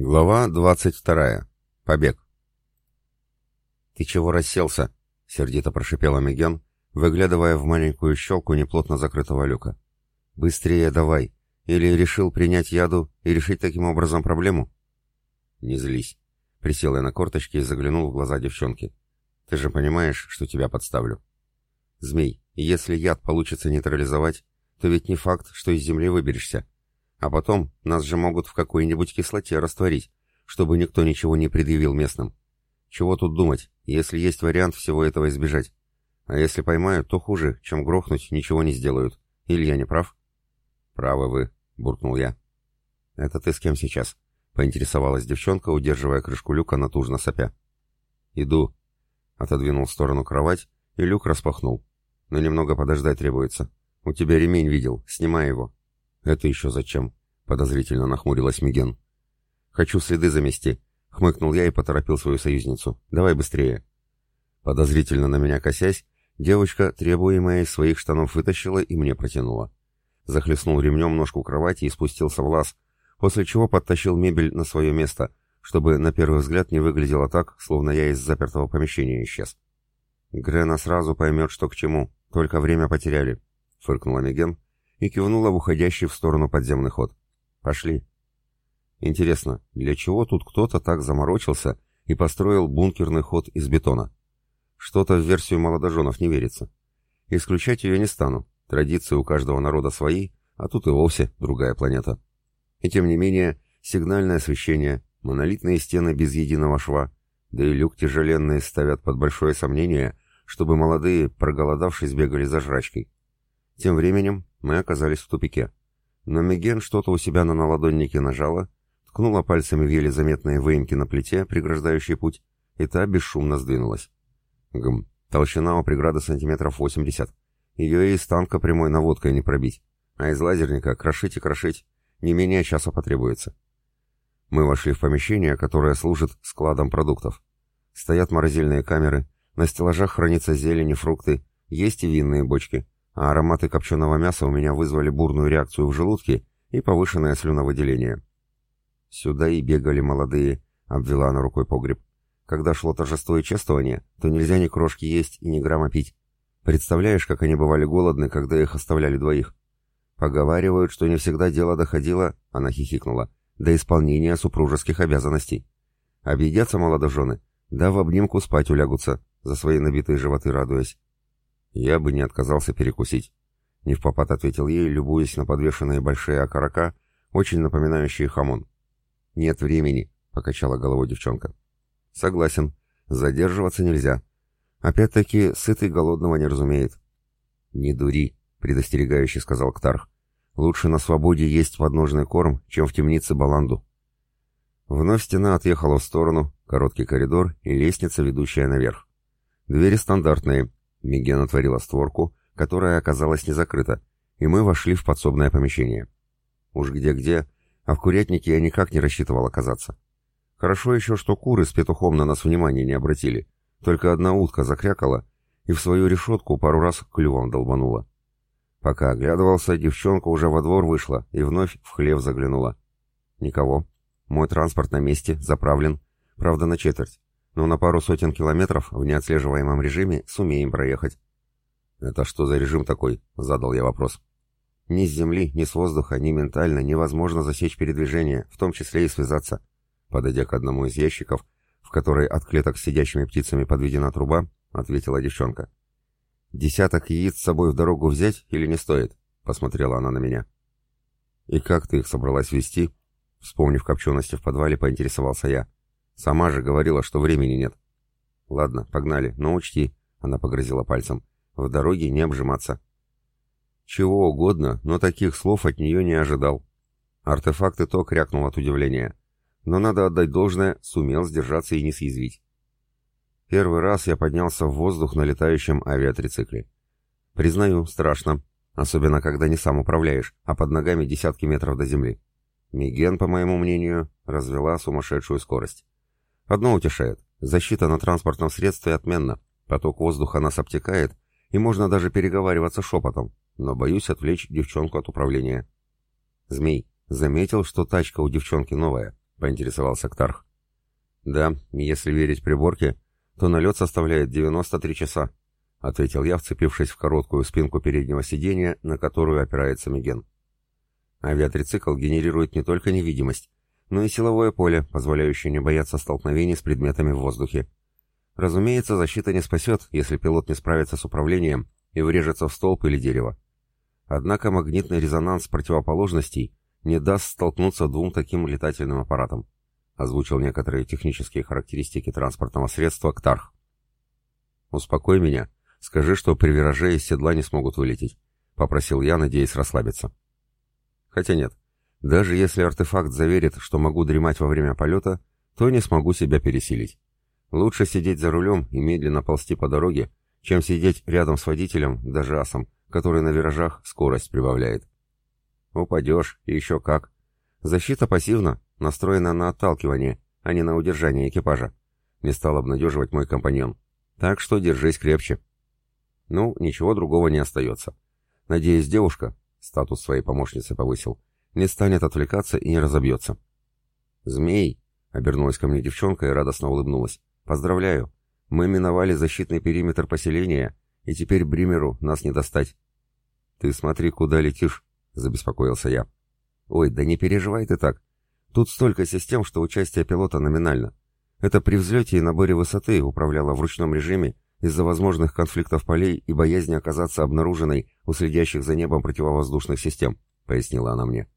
Глава 22. Побег. «Ты чего расселся?» — сердито прошипела Меген, выглядывая в маленькую щелку неплотно закрытого люка. «Быстрее давай! Или решил принять яду и решить таким образом проблему?» «Не злись!» — присел я на корточки и заглянул в глаза девчонки. «Ты же понимаешь, что тебя подставлю?» «Змей, если яд получится нейтрализовать, то ведь не факт, что из земли выберешься. А потом нас же могут в какой-нибудь кислоте растворить, чтобы никто ничего не предъявил местным. Чего тут думать, если есть вариант всего этого избежать? А если поймают, то хуже, чем грохнуть, ничего не сделают. Или я не прав? Правы вы, буркнул я. Это ты с кем сейчас? Поинтересовалась девчонка, удерживая крышку люка натужно сопя. Иду. Отодвинул в сторону кровать, и люк распахнул. Но немного подождать требуется. У тебя ремень видел, снимай его. «Это еще зачем?» — подозрительно нахмурилась Миген. «Хочу следы замести», — хмыкнул я и поторопил свою союзницу. «Давай быстрее». Подозрительно на меня косясь, девочка, требуемая из своих штанов, вытащила и мне протянула. Захлестнул ремнем ножку кровати и спустился в лаз, после чего подтащил мебель на свое место, чтобы на первый взгляд не выглядело так, словно я из запертого помещения исчез. «Грена сразу поймет, что к чему, только время потеряли», — фыркнула Миген, и кивнула в уходящий в сторону подземный ход. «Пошли». Интересно, для чего тут кто-то так заморочился и построил бункерный ход из бетона? Что-то в версию молодоженов не верится. Исключать ее не стану. Традиции у каждого народа свои, а тут и вовсе другая планета. И тем не менее, сигнальное освещение, монолитные стены без единого шва, да и люк тяжеленные ставят под большое сомнение, чтобы молодые, проголодавшись, бегали за жрачкой. Тем временем мы оказались в тупике. Но Меген что-то у себя на наладоннике нажала, ткнула пальцами в еле заметные выемки на плите, преграждающей путь, и та бесшумно сдвинулась. Гм, толщина у преграды сантиметров 80. Ее и из танка прямой наводкой не пробить. А из лазерника крошить и крошить не менее часа потребуется. Мы вошли в помещение, которое служит складом продуктов. Стоят морозильные камеры, на стеллажах хранятся зелень и фрукты, есть и винные бочки — а ароматы копченого мяса у меня вызвали бурную реакцию в желудке и повышенное слюновыделение. Сюда и бегали молодые, обвела она рукой погреб. Когда шло торжество и чествование, то нельзя ни крошки есть и ни грамма пить. Представляешь, как они бывали голодны, когда их оставляли двоих? Поговаривают, что не всегда дело доходило, она хихикнула, до исполнения супружеских обязанностей. Объедятся молодожены, да в обнимку спать улягутся, за свои набитые животы радуясь. Я бы не отказался перекусить. Не в попад ответил ей, любуясь на подвешенные большие окорока, очень напоминающие хамон. «Нет времени», — покачала головой девчонка. «Согласен. Задерживаться нельзя. Опять-таки, сытый голодного не разумеет». «Не дури», — предостерегающе сказал Ктарх. «Лучше на свободе есть подножный корм, чем в темнице баланду». Вновь стена отъехала в сторону, короткий коридор и лестница, ведущая наверх. Двери стандартные, Миген отворила створку, которая оказалась не закрыта, и мы вошли в подсобное помещение. Уж где-где, а в курятнике я никак не рассчитывал оказаться. Хорошо еще, что куры с петухом на нас внимания не обратили. Только одна утка закрякала и в свою решетку пару раз клювом долбанула. Пока оглядывался, девчонка уже во двор вышла и вновь в хлев заглянула. Никого. Мой транспорт на месте, заправлен. Правда, на четверть но на пару сотен километров в неотслеживаемом режиме сумеем проехать. «Это что за режим такой?» — задал я вопрос. «Ни с земли, ни с воздуха, ни ментально невозможно засечь передвижение, в том числе и связаться». Подойдя к одному из ящиков, в который от клеток с сидящими птицами подведена труба, ответила девчонка. «Десяток яиц с собой в дорогу взять или не стоит?» — посмотрела она на меня. «И как ты их собралась вести?» Вспомнив копчености в подвале, поинтересовался я. Сама же говорила, что времени нет. Ладно, погнали, но учти, она погрозила пальцем, в дороге не обжиматься. Чего угодно, но таких слов от нее не ожидал. Артефакт и то крякнул от удивления. Но надо отдать должное, сумел сдержаться и не съязвить. Первый раз я поднялся в воздух на летающем авиатрицикле. Признаю, страшно, особенно когда не сам управляешь, а под ногами десятки метров до земли. Миген, по моему мнению, развела сумасшедшую скорость. Одно утешает. Защита на транспортном средстве отменна. Поток воздуха нас обтекает, и можно даже переговариваться шепотом, но боюсь отвлечь девчонку от управления. Змей заметил, что тачка у девчонки новая. — поинтересовался Ктарх. «Да, если верить приборке, то налет составляет 93 часа», — ответил я, вцепившись в короткую спинку переднего сиденья, на которую опирается Миген. Авиатрицикл генерирует не только невидимость, но и силовое поле, позволяющее не бояться столкновений с предметами в воздухе. Разумеется, защита не спасет, если пилот не справится с управлением и врежется в столб или дерево. Однако магнитный резонанс противоположностей не даст столкнуться двум таким летательным аппаратам, озвучил некоторые технические характеристики транспортного средства КТАРХ. «Успокой меня, скажи, что при вираже из седла не смогут вылететь», — попросил я, надеясь расслабиться. Хотя нет, даже если артефакт заверит, что могу дремать во время полета, то не смогу себя пересилить. Лучше сидеть за рулем и медленно ползти по дороге, чем сидеть рядом с водителем, даже асом, который на виражах скорость прибавляет. Упадешь, и еще как. Защита пассивна, настроена на отталкивание, а не на удержание экипажа. Не стал обнадеживать мой компаньон. Так что держись крепче. Ну, ничего другого не остается. Надеюсь, девушка, статус своей помощницы повысил, не станет отвлекаться и не разобьется. «Змей!» — обернулась ко мне девчонка и радостно улыбнулась. «Поздравляю! Мы миновали защитный периметр поселения, и теперь Бримеру нас не достать». «Ты смотри, куда летишь!» — забеспокоился я. «Ой, да не переживай ты так. Тут столько систем, что участие пилота номинально. Это при взлете и наборе высоты управляло в ручном режиме из-за возможных конфликтов полей и боязни оказаться обнаруженной у следящих за небом противовоздушных систем», — пояснила она мне.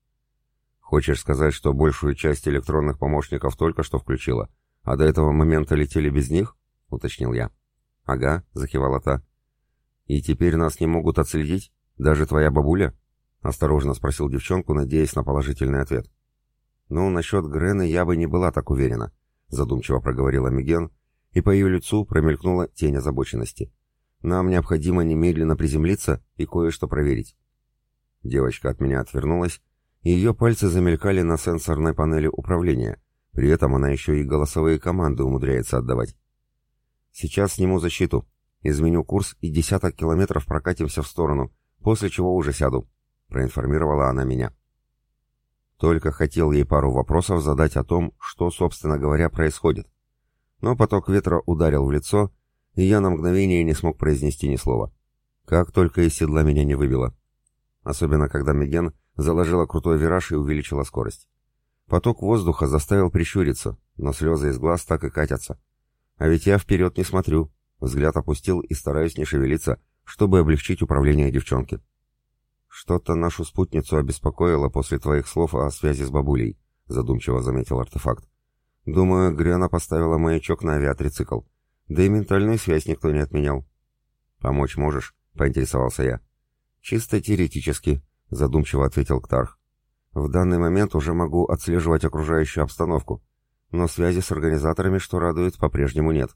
«Хочешь сказать, что большую часть электронных помощников только что включила, а до этого момента летели без них?» — уточнил я. «Ага», — закивала та. «И теперь нас не могут отследить? Даже твоя бабуля?» — осторожно спросил девчонку, надеясь на положительный ответ. «Ну, насчет Грены я бы не была так уверена», — задумчиво проговорила Миген, и по ее лицу промелькнула тень озабоченности. «Нам необходимо немедленно приземлиться и кое-что проверить». Девочка от меня отвернулась, ее пальцы замелькали на сенсорной панели управления, при этом она еще и голосовые команды умудряется отдавать. «Сейчас сниму защиту, изменю курс и десяток километров прокатимся в сторону, после чего уже сяду», — проинформировала она меня. Только хотел ей пару вопросов задать о том, что, собственно говоря, происходит. Но поток ветра ударил в лицо, и я на мгновение не смог произнести ни слова. Как только из седла меня не выбило. Особенно, когда Меген заложила крутой вираж и увеличила скорость. Поток воздуха заставил прищуриться, но слезы из глаз так и катятся. А ведь я вперед не смотрю, взгляд опустил и стараюсь не шевелиться, чтобы облегчить управление девчонки. «Что-то нашу спутницу обеспокоило после твоих слов о связи с бабулей», — задумчиво заметил артефакт. «Думаю, Гриана поставила маячок на авиатрицикл. Да и ментальную связь никто не отменял». «Помочь можешь?» — поинтересовался я. «Чисто теоретически», — задумчиво ответил Ктарх. «В данный момент уже могу отслеживать окружающую обстановку, но связи с организаторами, что радует, по-прежнему нет».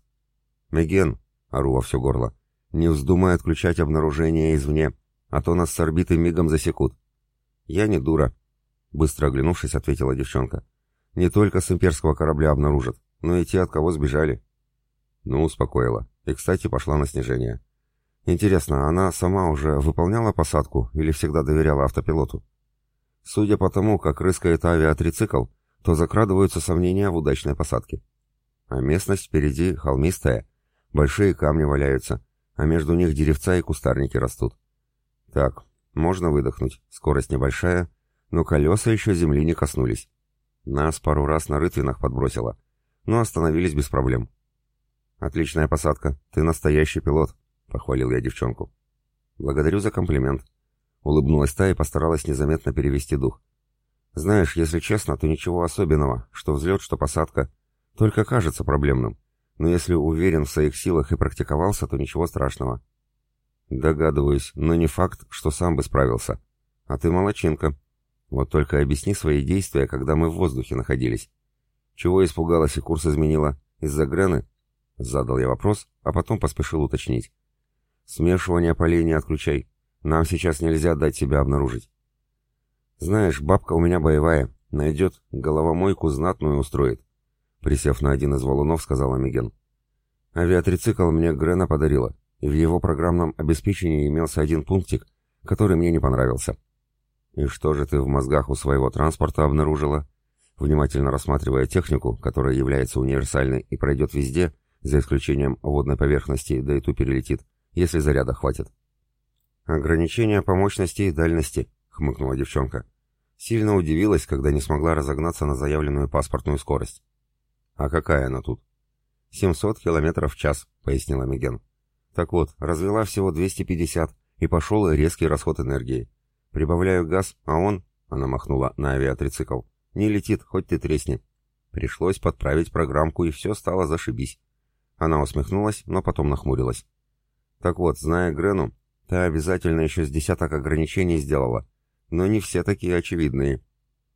«Меген», — ору во все горло, — «не вздумай отключать обнаружение извне а то нас с орбиты мигом засекут». «Я не дура», — быстро оглянувшись, ответила девчонка. «Не только с имперского корабля обнаружат, но и те, от кого сбежали». Ну, успокоила. И, кстати, пошла на снижение. Интересно, она сама уже выполняла посадку или всегда доверяла автопилоту? Судя по тому, как рыскает авиатрицикл, то закрадываются сомнения в удачной посадке. А местность впереди холмистая, большие камни валяются, а между них деревца и кустарники растут. Так, можно выдохнуть, скорость небольшая, но колеса еще земли не коснулись. Нас пару раз на рытвинах подбросило, но остановились без проблем. «Отличная посадка, ты настоящий пилот», — похвалил я девчонку. «Благодарю за комплимент». Улыбнулась та и постаралась незаметно перевести дух. «Знаешь, если честно, то ничего особенного, что взлет, что посадка, только кажется проблемным. Но если уверен в своих силах и практиковался, то ничего страшного. Догадываюсь, но не факт, что сам бы справился. А ты молочинка. Вот только объясни свои действия, когда мы в воздухе находились. Чего испугалась и курс изменила? Из-за Грены? Задал я вопрос, а потом поспешил уточнить. Смешивание полей не отключай. Нам сейчас нельзя дать себя обнаружить. Знаешь, бабка у меня боевая. Найдет, головомойку знатную устроит. Присев на один из валунов, сказала Миген. Авиатрицикл мне Грена подарила. В его программном обеспечении имелся один пунктик, который мне не понравился. «И что же ты в мозгах у своего транспорта обнаружила?» внимательно рассматривая технику, которая является универсальной и пройдет везде, за исключением водной поверхности, да и ту перелетит, если заряда хватит. «Ограничение по мощности и дальности», — хмыкнула девчонка. Сильно удивилась, когда не смогла разогнаться на заявленную паспортную скорость. «А какая она тут?» «700 километров в час», — пояснила Миген. «Так вот, развела всего 250, и пошел резкий расход энергии. Прибавляю газ, а он, — она махнула на авиатрицикл, — не летит, хоть ты тресни. Пришлось подправить программку, и все стало зашибись». Она усмехнулась, но потом нахмурилась. «Так вот, зная Грену, та обязательно еще с десяток ограничений сделала, но не все такие очевидные.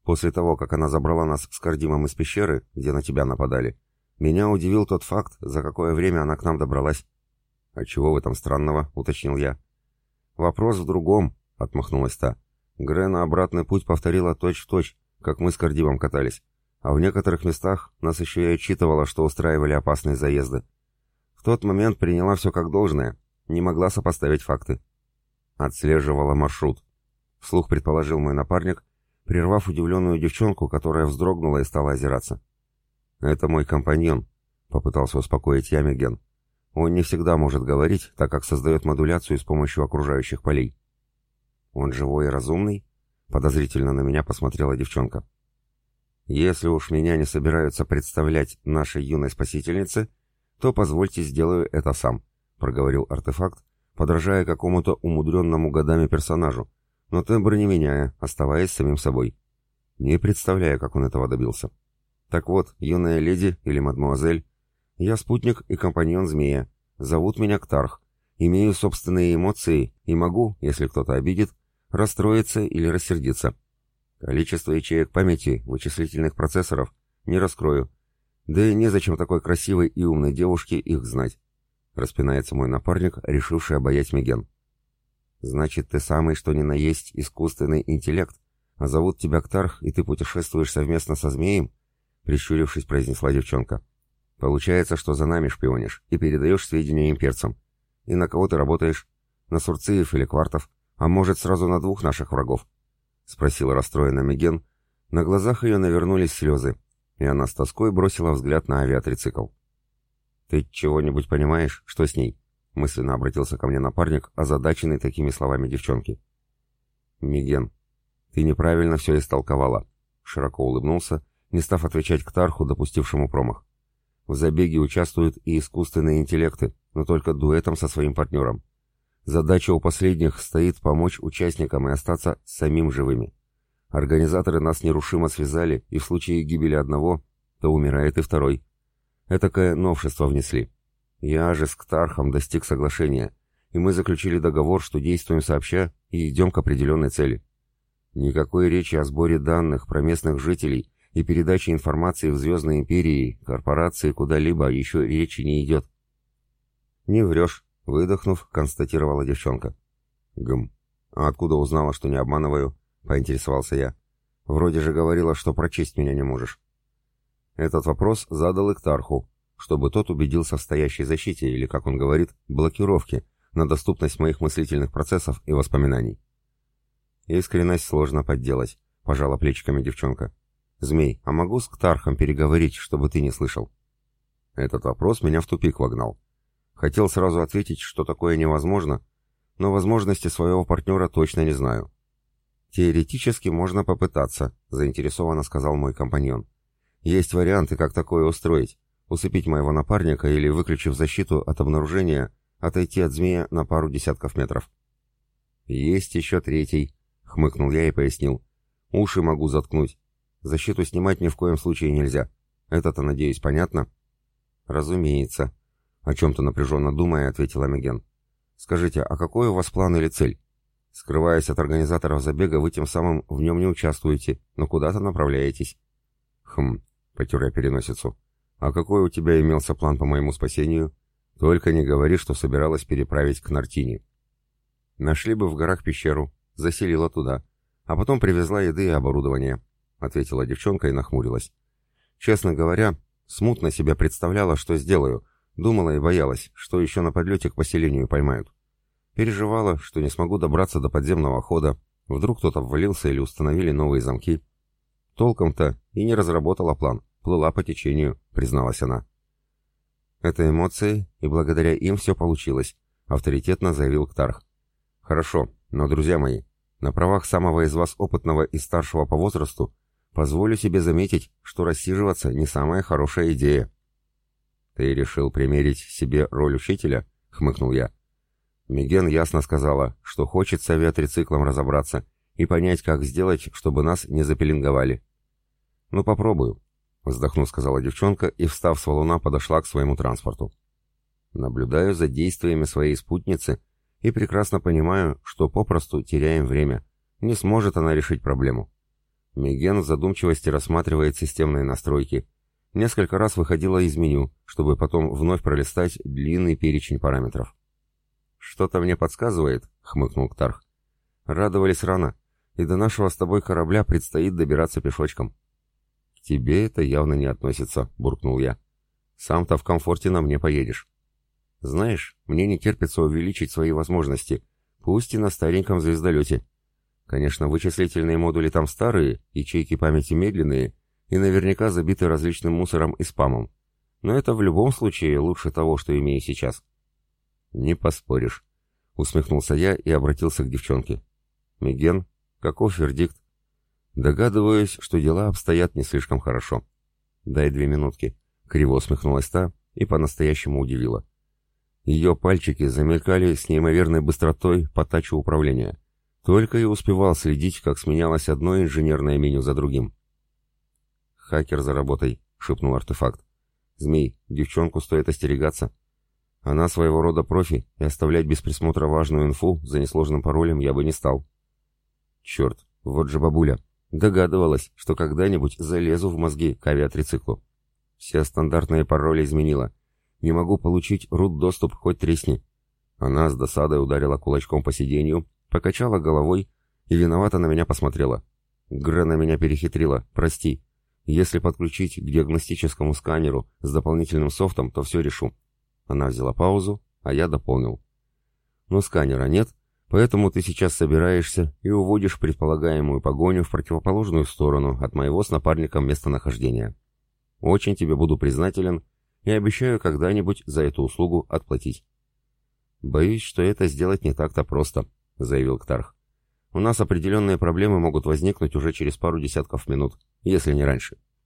После того, как она забрала нас с Кардимом из пещеры, где на тебя нападали, меня удивил тот факт, за какое время она к нам добралась. «А чего в этом странного?» — уточнил я. «Вопрос в другом», — отмахнулась та. Грена обратный путь повторила точь-в-точь, как мы с Кардимом катались. А в некоторых местах нас еще и отчитывала, что устраивали опасные заезды. В тот момент приняла все как должное, не могла сопоставить факты. Отслеживала маршрут. Вслух предположил мой напарник, прервав удивленную девчонку, которая вздрогнула и стала озираться. «Это мой компаньон», — попытался успокоить я. «Он не всегда может говорить, так как создает модуляцию с помощью окружающих полей». «Он живой и разумный?» — подозрительно на меня посмотрела девчонка. «Если уж меня не собираются представлять нашей юной спасительнице, то позвольте сделаю это сам», — проговорил артефакт, подражая какому-то умудренному годами персонажу, но тембр не меняя, оставаясь самим собой. Не представляю, как он этого добился. Так вот, юная леди или мадмуазель, я спутник и компаньон змея. Зовут меня Ктарх. Имею собственные эмоции и могу, если кто-то обидит, расстроиться или рассердиться. Количество ячеек памяти, вычислительных процессоров не раскрою. Да и незачем такой красивой и умной девушке их знать. Распинается мой напарник, решивший обаять Меген. Значит, ты самый что ни на есть искусственный интеллект, а зовут тебя Ктарх, и ты путешествуешь совместно со змеем? прищурившись, произнесла девчонка. «Получается, что за нами шпионишь и передаешь сведения имперцам. И на кого ты работаешь? На Сурциев или Квартов? А может, сразу на двух наших врагов?» Спросила расстроенная Меген. На глазах ее навернулись слезы, и она с тоской бросила взгляд на авиатрицикл. «Ты чего-нибудь понимаешь? Что с ней?» Мысленно обратился ко мне напарник, озадаченный такими словами девчонки. «Миген, ты неправильно все истолковала», — широко улыбнулся не став отвечать к Тарху, допустившему промах. В забеге участвуют и искусственные интеллекты, но только дуэтом со своим партнером. Задача у последних стоит помочь участникам и остаться самим живыми. Организаторы нас нерушимо связали, и в случае гибели одного, то умирает и второй. Этакое новшество внесли. Я же с Ктархом достиг соглашения, и мы заключили договор, что действуем сообща и идем к определенной цели. Никакой речи о сборе данных про местных жителей и передачи информации в Звездной Империи, корпорации куда-либо еще речи не идет. «Не врешь», — выдохнув, констатировала девчонка. «Гм. А откуда узнала, что не обманываю?» — поинтересовался я. «Вроде же говорила, что прочесть меня не можешь». Этот вопрос задал Иктарху, чтобы тот убедился в стоящей защите, или, как он говорит, блокировке, на доступность моих мыслительных процессов и воспоминаний. Искренность сложно подделать, пожала плечиками девчонка. «Змей, а могу с Ктархом переговорить, чтобы ты не слышал?» Этот вопрос меня в тупик вогнал. Хотел сразу ответить, что такое невозможно, но возможности своего партнера точно не знаю. «Теоретически можно попытаться», — заинтересованно сказал мой компаньон. «Есть варианты, как такое устроить. Усыпить моего напарника или, выключив защиту от обнаружения, отойти от змея на пару десятков метров». «Есть еще третий», — хмыкнул я и пояснил. «Уши могу заткнуть. Защиту снимать ни в коем случае нельзя. Это-то, надеюсь, понятно?» «Разумеется», — о чем-то напряженно думая, ответил Амиген. «Скажите, а какой у вас план или цель? Скрываясь от организаторов забега, вы тем самым в нем не участвуете, но куда-то направляетесь». «Хм», — потер я переносицу. «А какой у тебя имелся план по моему спасению? Только не говори, что собиралась переправить к Нартине». «Нашли бы в горах пещеру, заселила туда, а потом привезла еды и оборудование». — ответила девчонка и нахмурилась. «Честно говоря, смутно себя представляла, что сделаю. Думала и боялась, что еще на подлете к поселению поймают. Переживала, что не смогу добраться до подземного хода. Вдруг кто-то ввалился или установили новые замки. толком-то и не разработала план, плыла по течению», — призналась она. «Это эмоции, и благодаря им все получилось», — авторитетно заявил Ктарх. «Хорошо, но, друзья мои, на правах самого из вас опытного и старшего по возрасту, позволю себе заметить, что рассиживаться не самая хорошая идея». «Ты решил примерить себе роль учителя?» — хмыкнул я. Миген ясно сказала, что хочет с авиатрициклом разобраться и понять, как сделать, чтобы нас не запеленговали. «Ну, попробую», — вздохнув, сказала девчонка и, встав с валуна, подошла к своему транспорту. Наблюдаю за действиями своей спутницы и прекрасно понимаю, что попросту теряем время. Не сможет она решить проблему. Миген в задумчивости рассматривает системные настройки. Несколько раз выходила из меню, чтобы потом вновь пролистать длинный перечень параметров. «Что-то мне подсказывает», — хмыкнул Ктарх. «Радовались рано, и до нашего с тобой корабля предстоит добираться пешочком». «К тебе это явно не относится», — буркнул я. «Сам-то в комфорте на мне поедешь». «Знаешь, мне не терпится увеличить свои возможности, пусть и на стареньком звездолете. Конечно, вычислительные модули там старые, ячейки памяти медленные и наверняка забиты различным мусором и спамом. Но это в любом случае лучше того, что имею сейчас». «Не поспоришь», — усмехнулся я и обратился к девчонке. «Миген, каков вердикт?» «Догадываюсь, что дела обстоят не слишком хорошо». «Дай две минутки», — криво усмехнулась та и по-настоящему удивила. Ее пальчики замелькали с неимоверной быстротой по тачу управления. Только и успевал следить, как сменялось одно инженерное меню за другим. «Хакер за работой», — шепнул артефакт. «Змей, девчонку стоит остерегаться. Она своего рода профи, и оставлять без присмотра важную инфу за несложным паролем я бы не стал. Черт, вот же бабуля. Догадывалась, что когда-нибудь залезу в мозги к авиатрициклу. Все стандартные пароли изменила. Не могу получить рут-доступ, хоть тресни. Она с досадой ударила кулачком по сиденью, покачала головой и виновато на меня посмотрела. Грена меня перехитрила, прости. Если подключить к диагностическому сканеру с дополнительным софтом, то все решу. Она взяла паузу, а я дополнил. Но сканера нет, поэтому ты сейчас собираешься и уводишь предполагаемую погоню в противоположную сторону от моего с напарником местонахождения. Очень тебе буду признателен и обещаю когда-нибудь за эту услугу отплатить. Боюсь, что это сделать не так-то просто, заявил Ктарх. У нас определенные проблемы могут возникнуть уже через пару десятков минут, если не раньше.